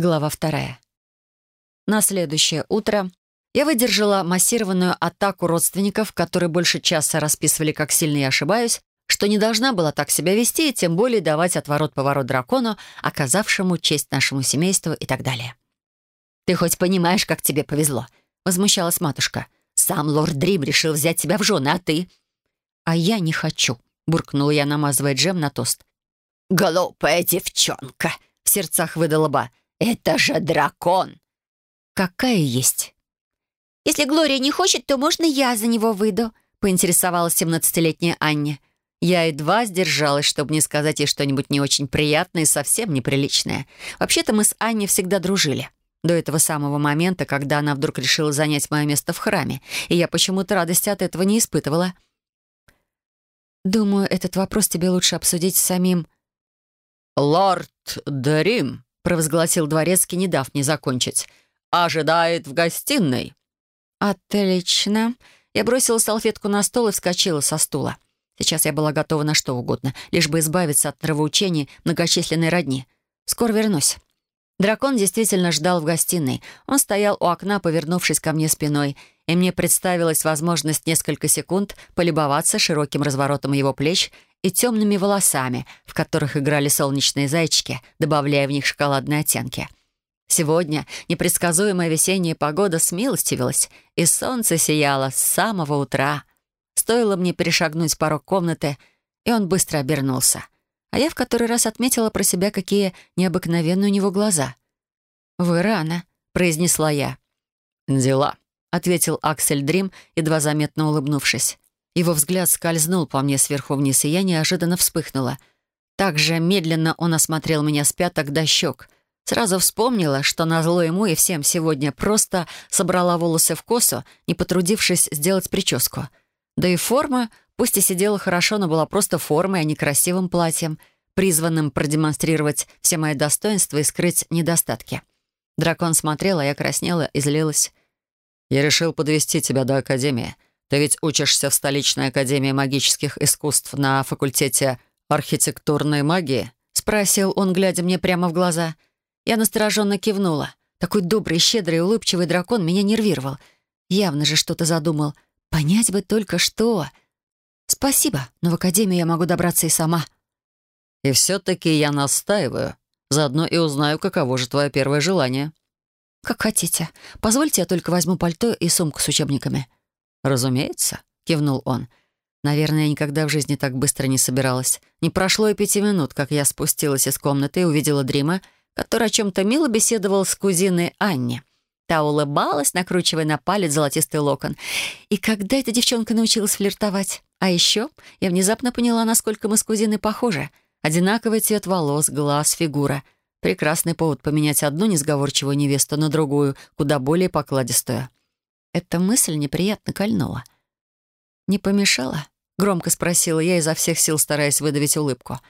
Глава вторая. На следующее утро я выдержала массированную атаку родственников, которые больше часа расписывали, как сильно я ошибаюсь, что не должна была так себя вести и тем более давать отворот-поворот дракону, оказавшему честь нашему семейству и так далее. «Ты хоть понимаешь, как тебе повезло?» — возмущалась матушка. «Сам лорд Дрим решил взять тебя в жены, а ты...» «А я не хочу», — буркнула я, намазывая джем на тост. «Глупая девчонка!» — в сердцах выдала Ба. «Это же дракон!» «Какая есть?» «Если Глория не хочет, то можно я за него выйду», — поинтересовалась семнадцатилетняя Анне. Я едва сдержалась, чтобы не сказать ей что-нибудь не очень приятное и совсем неприличное. Вообще-то мы с Анней всегда дружили. До этого самого момента, когда она вдруг решила занять мое место в храме, и я почему-то радости от этого не испытывала. «Думаю, этот вопрос тебе лучше обсудить с самим...» «Лорд Дарим», — провозгласил дворецкий, не дав мне закончить, «ожидает в гостиной». «Отлично». Я бросила салфетку на стол и вскочила со стула. Сейчас я была готова на что угодно, лишь бы избавиться от нравоучений многочисленной родни. Скоро вернусь. Дракон действительно ждал в гостиной. Он стоял у окна, повернувшись ко мне спиной, и мне представилась возможность несколько секунд полюбоваться широким разворотом его плеч и темными волосами, в которых играли солнечные зайчики, добавляя в них шоколадные оттенки. Сегодня непредсказуемая весенняя погода смилостивилась, и солнце сияло с самого утра. Стоило мне перешагнуть порог комнаты, и он быстро обернулся. А я в который раз отметила про себя, какие необыкновенные у него глаза. «Вы рано», — произнесла я. «Дела», — ответил Аксель Дрим, едва заметно улыбнувшись. Его взгляд скользнул по мне сверху вниз, и я неожиданно вспыхнула. Так же медленно он осмотрел меня с пяток до щек. Сразу вспомнила, что назло ему и всем сегодня просто собрала волосы в косу, не потрудившись сделать прическу. Да и форма, пусть и сидела хорошо, но была просто формой, а не красивым платьем, призванным продемонстрировать все мои достоинства и скрыть недостатки. Дракон смотрел, а я краснела и злилась. «Я решил подвести тебя до Академии», ты ведь учишься в столичной академии магических искусств на факультете архитектурной магии?» — спросил он, глядя мне прямо в глаза. Я настороженно кивнула. Такой добрый, щедрый улыбчивый дракон меня нервировал. Явно же что-то задумал. Понять бы только что. «Спасибо, но в академию я могу добраться и сама». «И все-таки я настаиваю. Заодно и узнаю, каково же твое первое желание». «Как хотите. Позвольте, я только возьму пальто и сумку с учебниками». «Разумеется», — кивнул он. «Наверное, я никогда в жизни так быстро не собиралась. Не прошло и пяти минут, как я спустилась из комнаты и увидела Дрима, который о чем-то мило беседовал с кузиной Анни. Та улыбалась, накручивая на палец золотистый локон. И когда эта девчонка научилась флиртовать? А еще я внезапно поняла, насколько мы с кузиной похожи. Одинаковый цвет волос, глаз, фигура. Прекрасный повод поменять одну несговорчивую невесту на другую, куда более покладистую. Эта мысль неприятно кольнула. «Не помешала?» — громко спросила я, изо всех сил стараясь выдавить улыбку.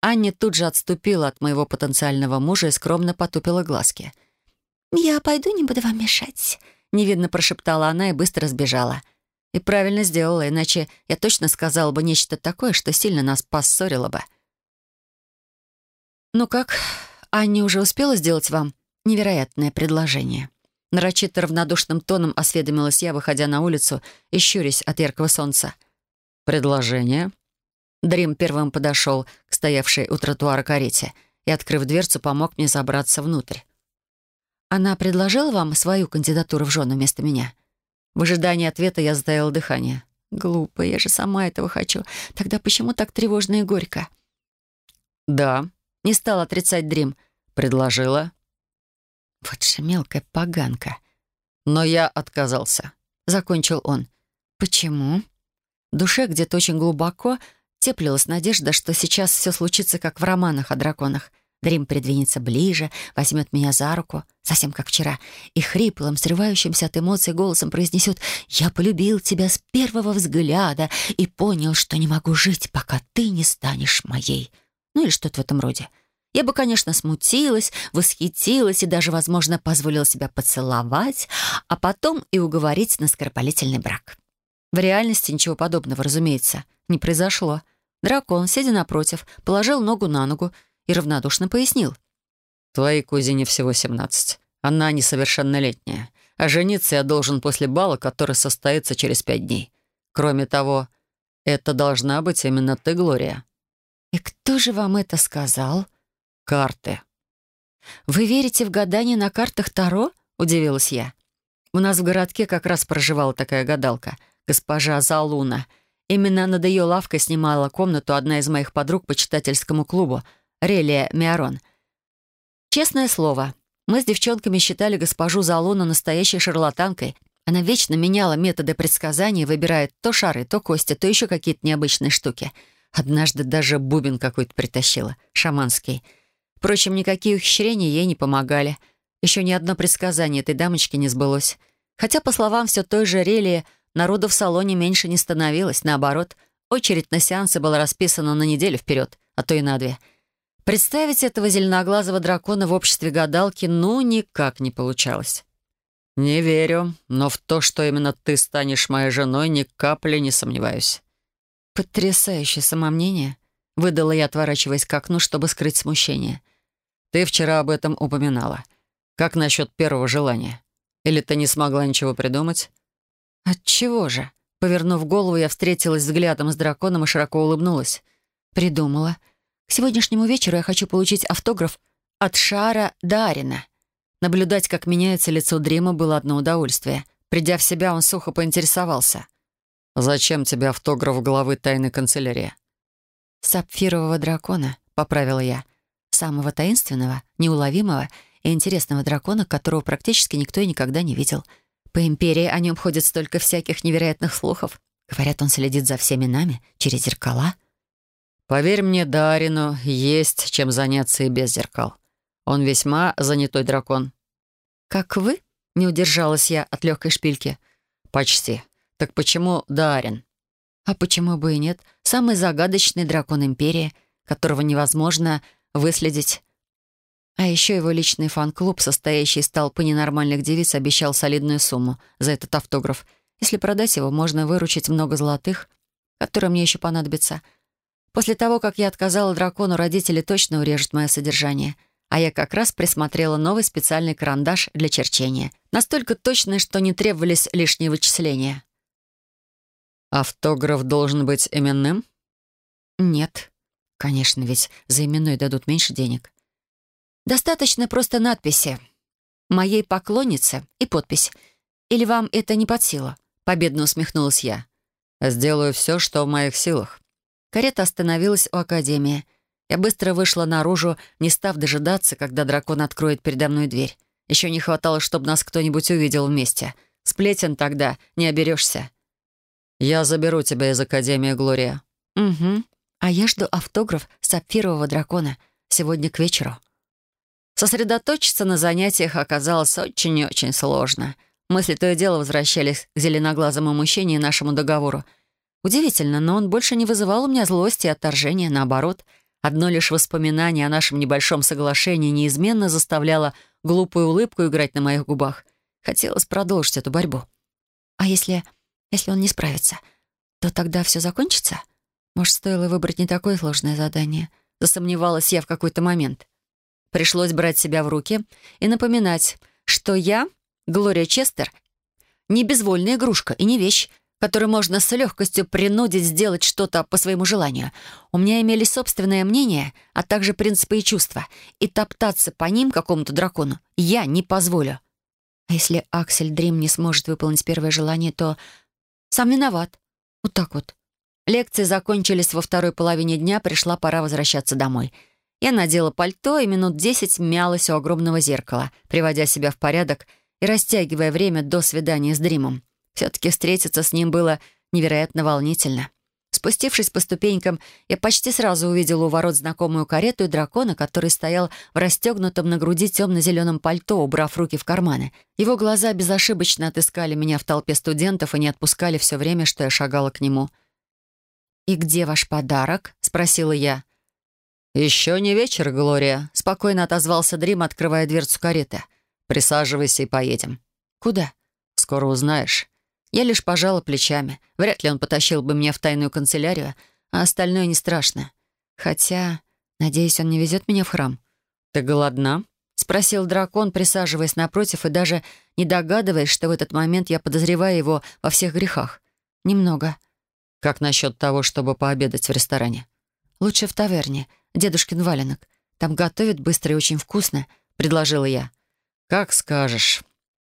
Анни тут же отступила от моего потенциального мужа и скромно потупила глазки. «Я пойду, не буду вам мешать», — невидно прошептала она и быстро сбежала. И правильно сделала, иначе я точно сказала бы нечто такое, что сильно нас поссорило бы. «Ну как, Анни уже успела сделать вам невероятное предложение?» Нарочито равнодушным тоном осведомилась я, выходя на улицу и щурясь от яркого солнца. «Предложение?» Дрим первым подошел к стоявшей у тротуара карете и, открыв дверцу, помог мне забраться внутрь. «Она предложила вам свою кандидатуру в жену вместо меня?» В ожидании ответа я затаила дыхание. «Глупо, я же сама этого хочу. Тогда почему так тревожно и горько?» «Да», — не стал отрицать Дрим. «Предложила». Вот же мелкая поганка. Но я отказался. Закончил он. Почему? В душе где-то очень глубоко теплилась надежда, что сейчас все случится, как в романах о драконах. Дрим придвинется ближе, возьмет меня за руку, совсем как вчера, и хриплым, срывающимся от эмоций голосом произнесет «Я полюбил тебя с первого взгляда и понял, что не могу жить, пока ты не станешь моей». Ну или что-то в этом роде. Я бы, конечно, смутилась, восхитилась и даже, возможно, позволила себя поцеловать, а потом и уговорить на скоропалительный брак. В реальности ничего подобного, разумеется, не произошло. Дракон, сидя напротив, положил ногу на ногу и равнодушно пояснил. Твоей кузине всего 17. Она несовершеннолетняя. А жениться я должен после бала, который состоится через пять дней. Кроме того, это должна быть именно ты, Глория». «И кто же вам это сказал?» «Карты». «Вы верите в гадание на картах Таро?» — удивилась я. У нас в городке как раз проживала такая гадалка, госпожа Залуна. Именно над ее лавкой снимала комнату одна из моих подруг по читательскому клубу, Релия Миарон. Честное слово, мы с девчонками считали госпожу Залуну настоящей шарлатанкой. Она вечно меняла методы предсказаний, выбирая то шары, то кости, то еще какие-то необычные штуки. Однажды даже бубен какой-то притащила, шаманский. Впрочем, никакие ухищрения ей не помогали — еще ни одно предсказание этой дамочки не сбылось. Хотя, по словам все той же Релии, народу в салоне меньше не становилось. Наоборот, очередь на сеансы была расписана на неделю вперед, а то и на две. Представить этого зеленоглазого дракона в обществе гадалки ну никак не получалось. «Не верю, но в то, что именно ты станешь моей женой, ни капли не сомневаюсь». «Потрясающее самомнение», — выдала я, отворачиваясь к окну, чтобы скрыть смущение. «Ты вчера об этом упоминала. Как насчет первого желания? Или ты не смогла ничего придумать?» «Отчего же?» Повернув голову, я встретилась взглядом с драконом и широко улыбнулась. «Придумала. К сегодняшнему вечеру я хочу получить автограф от Шара Дарина». Наблюдать, как меняется лицо Дрима, было одно удовольствие. Придя в себя, он сухо поинтересовался. «Зачем тебе автограф главы тайной канцелярии?» «Сапфирового дракона», — поправила я. «Самого таинственного, неуловимого и интересного дракона, которого практически никто и никогда не видел. По империи о нем ходит столько всяких невероятных слухов. Говорят, он следит за всеми нами через зеркала. «Поверь мне, Дарину, есть чем заняться и без зеркал. Он весьма занятой дракон». «Как вы?» — не удержалась я от легкой шпильки. «Почти. Так почему Дарин?» «А почему бы и нет? Самый загадочный дракон Империи, которого невозможно выследить а еще его личный фан-клуб, состоящий из толпы ненормальных девиц, обещал солидную сумму за этот автограф. Если продать его, можно выручить много золотых, которые мне еще понадобятся. После того, как я отказала дракону, родители точно урежут мое содержание. А я как раз присмотрела новый специальный карандаш для черчения. Настолько точный, что не требовались лишние вычисления. «Автограф должен быть именным?» «Нет. Конечно, ведь за именной дадут меньше денег. Достаточно просто надписи. «Моей поклоннице» и подпись. Или вам это не под силу?» Победно усмехнулась я. «Сделаю все, что в моих силах». Карета остановилась у Академии. Я быстро вышла наружу, не став дожидаться, когда дракон откроет передо мной дверь. Еще не хватало, чтобы нас кто-нибудь увидел вместе. Сплетен тогда не оберешься. «Я заберу тебя из Академии, Глория». «Угу. А я жду автограф сапфирового дракона. Сегодня к вечеру». Сосредоточиться на занятиях оказалось очень и очень сложно. Мысли то и дело возвращались к зеленоглазому мужчине и нашему договору. Удивительно, но он больше не вызывал у меня злости и отторжения, наоборот. Одно лишь воспоминание о нашем небольшом соглашении неизменно заставляло глупую улыбку играть на моих губах. Хотелось продолжить эту борьбу. А если... если он не справится, то тогда все закончится? Может, стоило выбрать не такое сложное задание? Засомневалась я в какой-то момент. Пришлось брать себя в руки и напоминать, что я, Глория Честер, не безвольная игрушка и не вещь, которую можно с легкостью принудить сделать что-то по своему желанию. У меня имелись собственное мнение, а также принципы и чувства, и топтаться по ним какому-то дракону я не позволю. А если Аксель Дрим не сможет выполнить первое желание, то сам виноват. Вот так вот. Лекции закончились во второй половине дня, пришла пора возвращаться домой — я надела пальто и минут десять мялась у огромного зеркала, приводя себя в порядок и растягивая время до свидания с Дримом. Все-таки встретиться с ним было невероятно волнительно. Спустившись по ступенькам, я почти сразу увидела у ворот знакомую карету и дракона, который стоял в расстегнутом на груди темно-зеленом пальто, убрав руки в карманы. Его глаза безошибочно отыскали меня в толпе студентов и не отпускали все время, что я шагала к нему. «И где ваш подарок?» — спросила я. «Еще не вечер, Глория», — спокойно отозвался Дрим, открывая дверцу кареты. «Присаживайся и поедем». «Куда?» «Скоро узнаешь». Я лишь пожала плечами. Вряд ли он потащил бы меня в тайную канцелярию, а остальное не страшно. Хотя, надеюсь, он не везет меня в храм. «Ты голодна?» — спросил дракон, присаживаясь напротив и даже не догадываясь, что в этот момент я подозреваю его во всех грехах. «Немного». «Как насчет того, чтобы пообедать в ресторане?» «Лучше в таверне. Дедушкин валенок. Там готовят быстро и очень вкусно», — предложила я. «Как скажешь».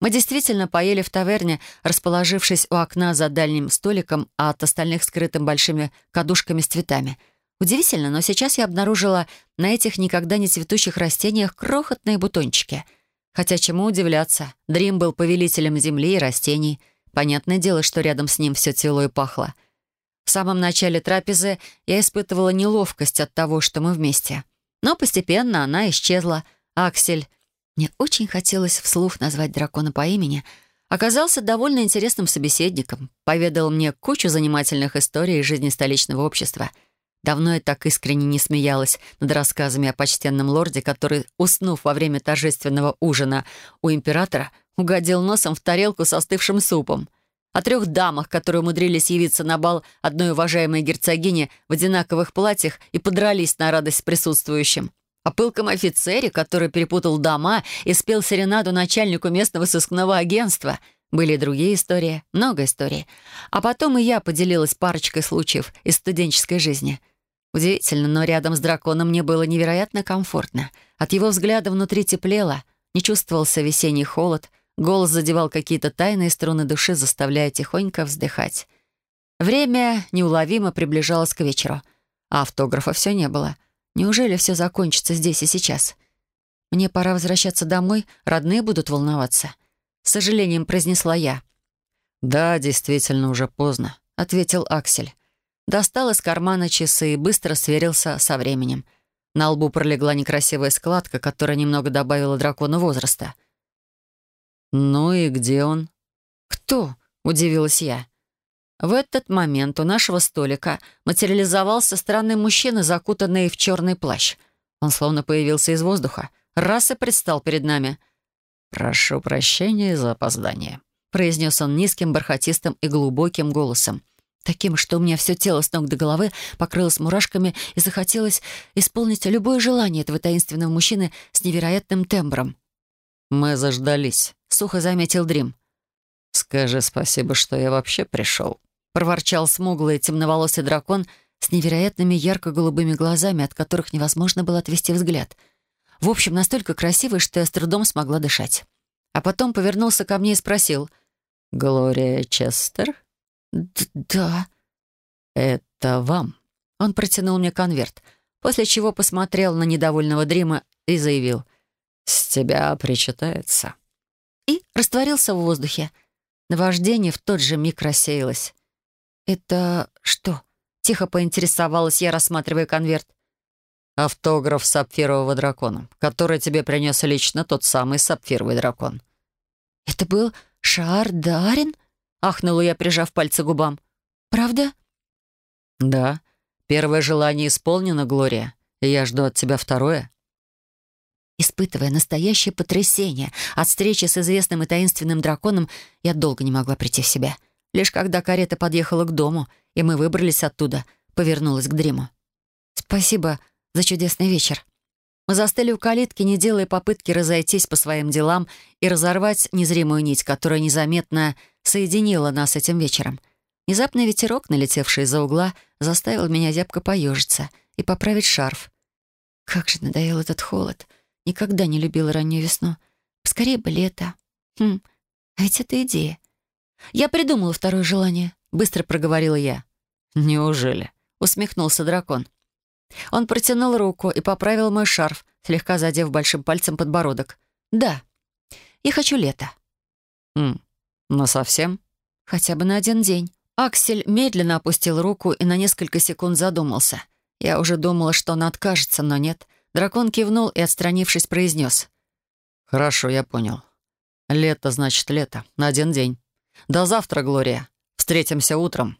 Мы действительно поели в таверне, расположившись у окна за дальним столиком, а от остальных скрытым большими кадушками с цветами. Удивительно, но сейчас я обнаружила на этих никогда не цветущих растениях крохотные бутончики. Хотя чему удивляться, Дрим был повелителем земли и растений. Понятное дело, что рядом с ним все цвело и пахло. В самом начале трапезы я испытывала неловкость от того, что мы вместе. Но постепенно она исчезла. Аксель, мне очень хотелось вслух назвать дракона по имени, оказался довольно интересным собеседником, поведал мне кучу занимательных историй из жизни столичного общества. Давно я так искренне не смеялась над рассказами о почтенном лорде, который, уснув во время торжественного ужина у императора, угодил носом в тарелку с остывшим супом. О трех дамах, которые умудрились явиться на бал одной уважаемой герцогини в одинаковых платьях и подрались на радость присутствующим о пылком офицере, который перепутал дома и спел серенаду начальнику местного сыскного агентства. Были другие истории, много историй. А потом и я поделилась парочкой случаев из студенческой жизни. Удивительно, но рядом с драконом мне было невероятно комфортно. От его взгляда внутри теплело, не чувствовался весенний холод, голос задевал какие-то тайные струны души, заставляя тихонько вздыхать. Время неуловимо приближалось к вечеру, а автографа все не было — Неужели все закончится здесь и сейчас? Мне пора возвращаться домой, родные будут волноваться. С сожалением произнесла я. «Да, действительно, уже поздно», — ответил Аксель. Достал из кармана часы и быстро сверился со временем. На лбу пролегла некрасивая складка, которая немного добавила дракону возраста. «Ну и где он?» «Кто?» — удивилась я. В этот момент у нашего столика материализовался странный мужчина, закутанный в черный плащ. Он словно появился из воздуха. Раз и предстал перед нами. «Прошу прощения за опоздание», — произнес он низким, бархатистым и глубоким голосом. Таким, что у меня все тело с ног до головы покрылось мурашками и захотелось исполнить любое желание этого таинственного мужчины с невероятным тембром. «Мы заждались», — сухо заметил Дрим. «Скажи спасибо, что я вообще пришел», проворчал смуглый темноволосый дракон с невероятными ярко-голубыми глазами, от которых невозможно было отвести взгляд. В общем, настолько красивый, что я с трудом смогла дышать. А потом повернулся ко мне и спросил. «Глория Честер?» «Да». «Это вам». Он протянул мне конверт, после чего посмотрел на недовольного Дрима и заявил. «С тебя причитается». И растворился в воздухе. Наваждение в тот же миг рассеялось. «Это что?» — тихо поинтересовалась я, рассматривая конверт. «Автограф сапфирового дракона, который тебе принес лично тот самый сапфировый дракон». «Это был Шар Дарин?» — ахнула я, прижав пальцы губам. «Правда?» «Да. Первое желание исполнено, Глория, и я жду от тебя второе». Испытывая настоящее потрясение от встречи с известным и таинственным драконом, я долго не могла прийти в себя. Лишь когда карета подъехала к дому, и мы выбрались оттуда, повернулась к Дриму. «Спасибо за чудесный вечер». Мы застыли у калитки, не делая попытки разойтись по своим делам и разорвать незримую нить, которая незаметно соединила нас этим вечером. Внезапный ветерок, налетевший из-за угла, заставил меня зябко поежиться и поправить шарф. Как же надоел этот холод. Никогда не любила раннюю весну. Скорее бы лето. Хм, а ведь это идея. «Я придумала второе желание», — быстро проговорила я. «Неужели?» — усмехнулся дракон. Он протянул руку и поправил мой шарф, слегка задев большим пальцем подбородок. «Да, я хочу лето». «М, но совсем?» «Хотя бы на один день». Аксель медленно опустил руку и на несколько секунд задумался. Я уже думала, что он откажется, но нет. Дракон кивнул и, отстранившись, произнес. «Хорошо, я понял. Лето значит лето. На один день». «До завтра, Глория. Встретимся утром».